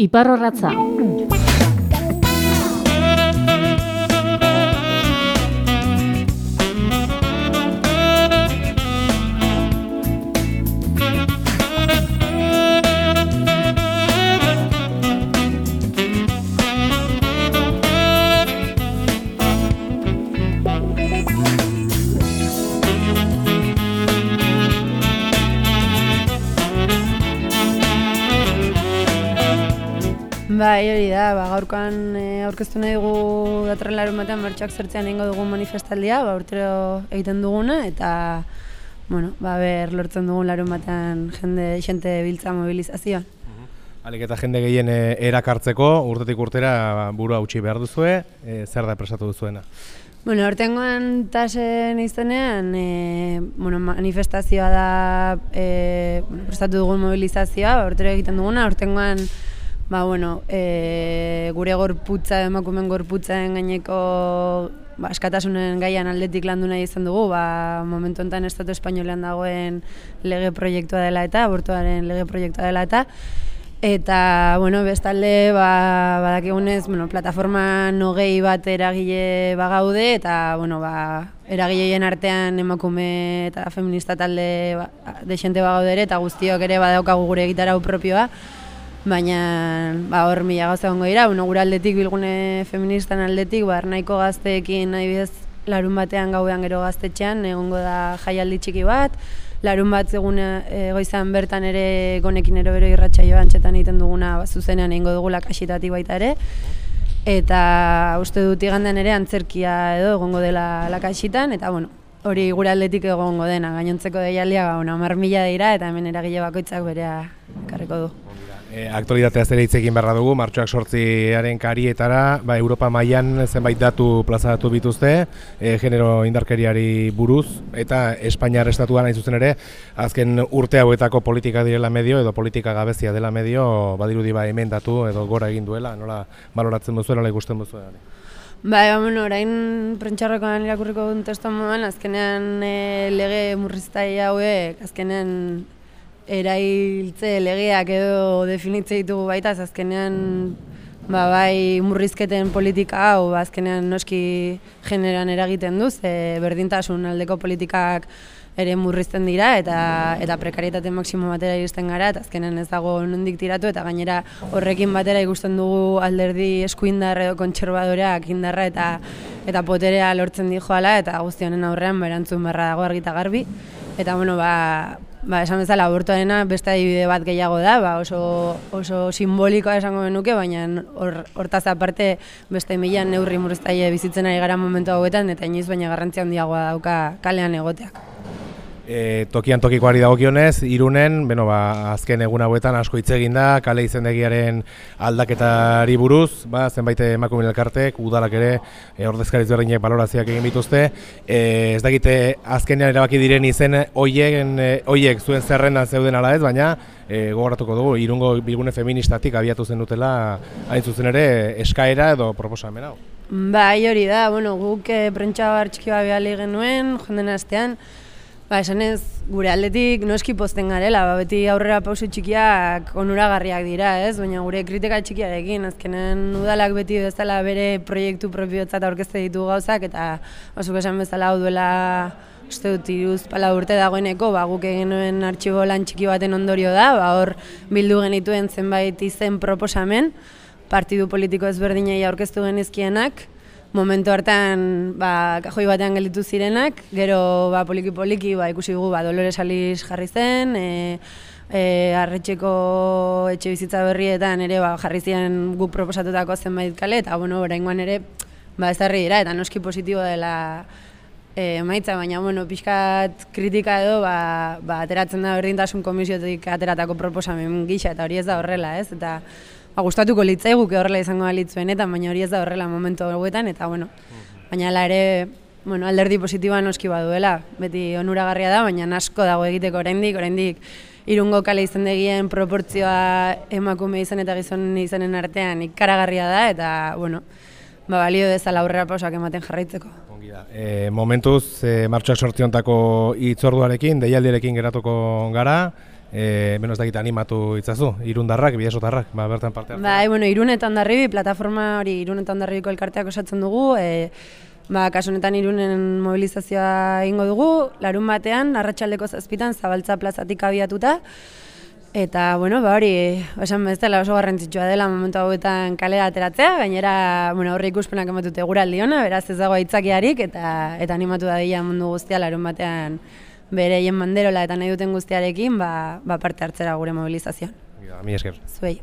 Iparrorratza. Bai, hori da, ba, gaurkoan e, aurkeztu nahi dugu datorren larun batean martxoak zertzean egingo dugu manifestaldia, ba, urtero egiten duguna, eta, bueno, ba, ber, lortzen dugun larun batean jende, jente biltza mobilizazioan. Alik eta jende gehien e, erakartzeko, urtetik urtera ba, burua utzi behar duzue, e, zer da presatu duzuena? Bueno, ortengoan tasen izenean, e, bueno, manifestazioa da e, bueno, prestatu dugun mobilizazioa, ba, urtero egiten duguna, ortengoan ba, bueno, e, gure gorputza, emakumen gorputzaren gaineko ba, eskatasunen gaian aldetik landu nahi izan dugu, ba, momentu enten Estatu Espainolean dagoen lege proiektua dela eta, abortuaren lege proiektua dela eta, Eta, bueno, bestalde, ba, badakigunez, bueno, plataforma nogei bat eragile bagaude, eta, bueno, ba, eragileien artean emakume eta feminista talde ba, de bagaude ere, eta guztiok ere badaukagu gure egitarau propioa baina ba, hor mila gauza gongo dira, bueno, gure aldetik, bilgune feministan aldetik, ba, nahiko gazteekin nahi bidez larun batean gauean gero gaztetxean, egongo da jaialdi txiki bat, larun bat egun egoizan bertan ere gonekin ero bero irratxa joan txetan egiten duguna ba, zuzenean egingo dugula kasitati baita ere, eta uste dut igandean ere antzerkia edo egongo dela lakasitan, eta bueno, hori gure aldetik egongo dena, gainontzeko deialdia, ba, bueno, mila dira, eta hemen eragile bakoitzak berea karriko du. E, aktualitatea zere hitz egin beharra dugu, martxoak sortziaren karietara, ba, Europa mailan zenbait datu plazaratu bituzte, e, genero indarkeriari buruz, eta Espainiar estatuan hain zuzen ere, azken urte hauetako politika direla medio, edo politika gabezia dela medio, badirudi ba hemen datu, edo gora egin duela, nola baloratzen duzu, nola ikusten duzu. Bai, ba, bueno, orain prentxarrokoan irakurriko dut testo moduan, azkenean e, lege murriztai hauek, azkenean erailtze legeak edo definitze ditugu baita, azkenean ba, bai murrizketen politika hau ba, azkenean noski generan eragiten duz, e, berdintasun aldeko politikak ere murrizten dira eta eta prekarietate maksimo batera iristen gara eta azkenen ez dago nondik tiratu eta gainera horrekin batera ikusten dugu alderdi eskuindar edo kontserbadoreak indarra eta eta poterea lortzen di joala eta guzti honen aurrean berantzun berra dago argita garbi. Eta bueno ba Ba, esan bezala, abortuarena beste adibide bat gehiago da, ba, oso, oso simbolikoa esango benuke, baina hortaz aparte beste milan neurri murriztaile bizitzen ari gara momentu hauetan, eta inoiz baina garrantzia handiagoa dauka kalean egoteak. E, tokian tokikoari dagokionez, irunen, beno, ba, azken egun hauetan asko hitz egin da, kale izendegiaren aldaketari buruz, ba, zenbait emakumen elkartek, udalak ere, e, ordezkariz berdinek balorazioak egin bituzte. E, ez dakite, azkenean erabaki diren izen oiek, e, zuen zerrendan zeuden ala ez, baina e, gogoratuko dugu, irungo bilgune feministatik abiatu zen dutela, hain zuzen ere, eskaera edo proposamen hau. Bai, hori da, bueno, guk e, prentsa txiki bat genuen, jonden astean, Ba, esan ez, gure aldetik noski posten garela, ba, beti aurrera pausu txikiak onuragarriak dira, ez? Baina gure kritika txikiarekin, azkenen udalak beti bezala bere proiektu propiotzat aurkezte ditu gauzak, eta oso esan bezala hau duela uste dut iruz pala urte dagoeneko, ba, guk egin nuen artxibo lan txiki baten ondorio da, ba, hor bildu genituen zenbait izen proposamen, partidu politiko ezberdinei aurkeztu genizkienak, momentu hartan ba, kajoi batean gelditu zirenak, gero ba, poliki poliki ba, ikusi dugu ba, Dolores Aliz jarri zen, e, e, arretxeko etxe bizitza berrietan ere ba, jarri ziren guk proposatutako zenbait kale, eta bueno, oraingoan ere ba, ez dira, eta noski positibo dela e, maitza, baina bueno, pixkat kritika edo ba, ba, ateratzen da berdintasun komisiotik ateratako proposamen gisa, eta hori ez da horrela, ez? Eta, ba, gustatuko litzai guke horrela izango litzuen eta baina hori ez da horrela momentu hauetan eta bueno, baina ala ere bueno, alderdi positiboa noski baduela, beti onuragarria da, baina asko dago egiteko oraindik, oraindik irungo kale izan degien proportzioa emakume izan eta gizon izanen artean ikaragarria da eta bueno, ba, balio dezala aurrera pausak ematen jarraitzeko. E, momentuz, e, martxoak sortiontako itzorduarekin, deialdiarekin geratuko gara, e, beno ez dakit animatu itzazu, irundarrak, bidesotarrak, ba, bertan parte hartzen. Bai, bueno, irunetan darribi, plataforma hori irunetan darribiko elkarteak osatzen dugu, e, ba, kasu honetan irunen mobilizazioa ingo dugu, larun batean, arratsaldeko zazpitan, zabaltza plazatik abiatuta, Eta, bueno, ba hori, esan bezala oso garrantzitsua dela momentu hauetan kalera ateratzea, gainera, bueno, horre ikuspenak ematute gura aldiona, beraz ez dago aitzakiarik, eta eta animatu da dira mundu guztia larun batean bere hien manderola eta nahi duten guztiarekin, ba, ba parte hartzera gure mobilizazioan. Mi esker. Zuei.